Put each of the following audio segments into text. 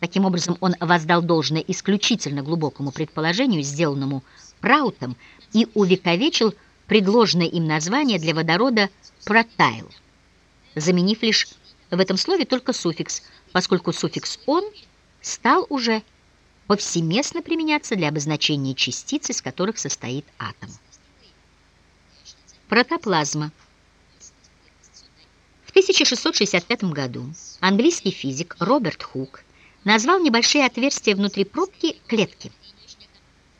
Таким образом, он воздал должное исключительно глубокому предположению, сделанному Праутом, и увековечил предложенное им название для водорода «протайл», заменив лишь в этом слове только суффикс, поскольку суффикс «он» стал уже повсеместно применяться для обозначения частиц, из которых состоит атом. Протоплазма. В 1665 году английский физик Роберт Хук назвал небольшие отверстия внутри пробки клетки.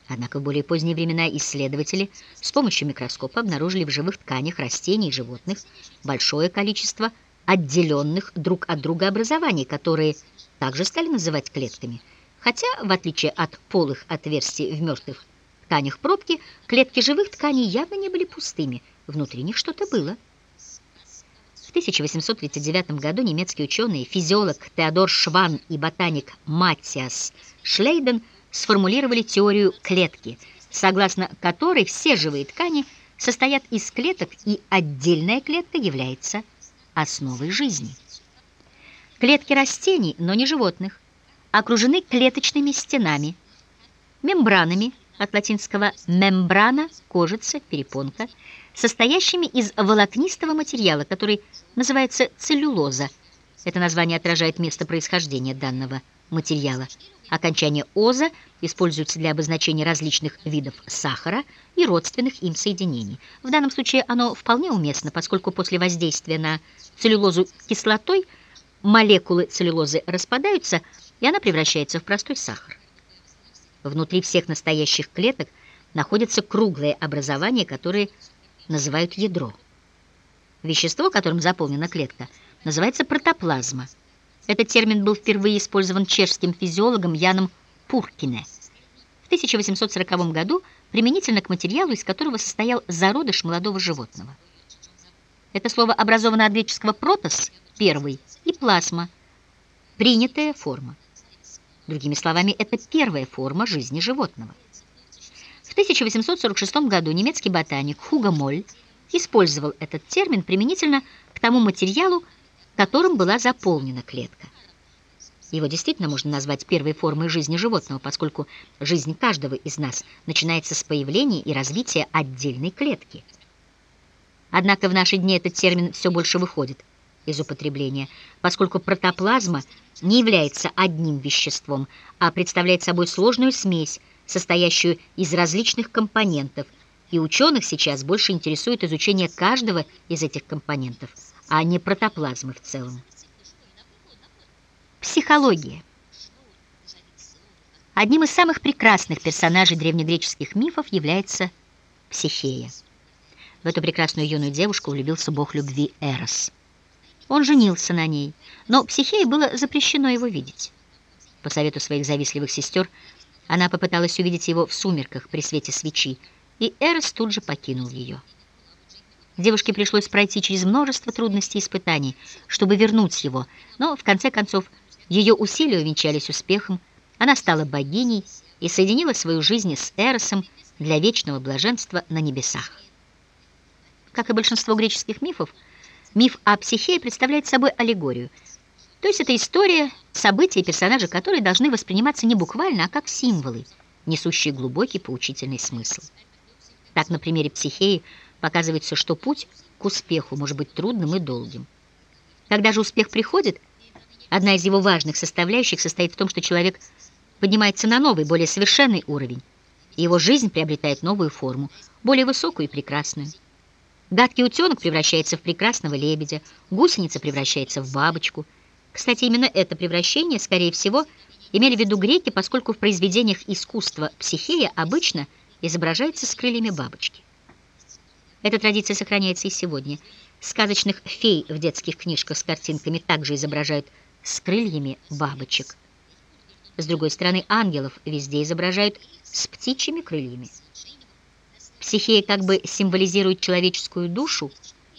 Однако в более поздние времена исследователи с помощью микроскопа обнаружили в живых тканях растений и животных большое количество отделенных друг от друга образований, которые также стали называть клетками – Хотя, в отличие от полых отверстий в мертвых тканях пробки, клетки живых тканей явно не были пустыми, внутри них что-то было. В 1839 году немецкие ученые, физиолог Теодор Шван и ботаник Матиас Шлейден сформулировали теорию клетки, согласно которой все живые ткани состоят из клеток, и отдельная клетка является основой жизни. Клетки растений, но не животных, окружены клеточными стенами, мембранами, от латинского «мембрана» – кожица, перепонка, состоящими из волокнистого материала, который называется целлюлоза. Это название отражает место происхождения данного материала. Окончание «оза» используется для обозначения различных видов сахара и родственных им соединений. В данном случае оно вполне уместно, поскольку после воздействия на целлюлозу кислотой молекулы целлюлозы распадаются – и она превращается в простой сахар. Внутри всех настоящих клеток находятся круглые образования, которые называют ядро. Вещество, которым заполнена клетка, называется протоплазма. Этот термин был впервые использован чешским физиологом Яном Пуркине в 1840 году применительно к материалу, из которого состоял зародыш молодого животного. Это слово образовано от греческого «протос» – первый и «плазма» – принятая форма. Другими словами, это первая форма жизни животного. В 1846 году немецкий ботаник Хуго Моль использовал этот термин применительно к тому материалу, которым была заполнена клетка. Его действительно можно назвать первой формой жизни животного, поскольку жизнь каждого из нас начинается с появления и развития отдельной клетки. Однако в наши дни этот термин все больше выходит из употребления, поскольку протоплазма не является одним веществом, а представляет собой сложную смесь, состоящую из различных компонентов, и ученых сейчас больше интересует изучение каждого из этих компонентов, а не протоплазмы в целом. Психология. Одним из самых прекрасных персонажей древнегреческих мифов является Психея. В эту прекрасную юную девушку влюбился бог любви Эрос. Он женился на ней, но Психее было запрещено его видеть. По совету своих завистливых сестер она попыталась увидеть его в сумерках при свете свечи, и Эрос тут же покинул ее. Девушке пришлось пройти через множество трудностей и испытаний, чтобы вернуть его, но в конце концов ее усилия увенчались успехом, она стала богиней и соединила свою жизнь с Эросом для вечного блаженства на небесах. Как и большинство греческих мифов, Миф о Психее представляет собой аллегорию. То есть это история, события и персонажи которые должны восприниматься не буквально, а как символы, несущие глубокий поучительный смысл. Так, на примере Психеи показывается, что путь к успеху может быть трудным и долгим. Когда же успех приходит, одна из его важных составляющих состоит в том, что человек поднимается на новый, более совершенный уровень, и его жизнь приобретает новую форму, более высокую и прекрасную. Гадкий утенок превращается в прекрасного лебедя, гусеница превращается в бабочку. Кстати, именно это превращение, скорее всего, имели в виду греки, поскольку в произведениях искусства психея обычно изображается с крыльями бабочки. Эта традиция сохраняется и сегодня. Сказочных фей в детских книжках с картинками также изображают с крыльями бабочек. С другой стороны, ангелов везде изображают с птичьими крыльями. Психея как бы символизирует человеческую душу,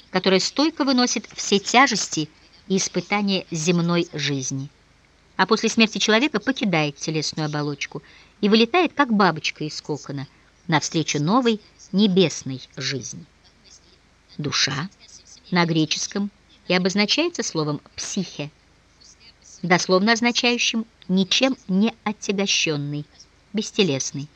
которая стойко выносит все тяжести и испытания земной жизни. А после смерти человека покидает телесную оболочку и вылетает, как бабочка из кокона, навстречу новой небесной жизни. Душа на греческом и обозначается словом «психе», дословно означающим ничем не отягощенный, бестелесный.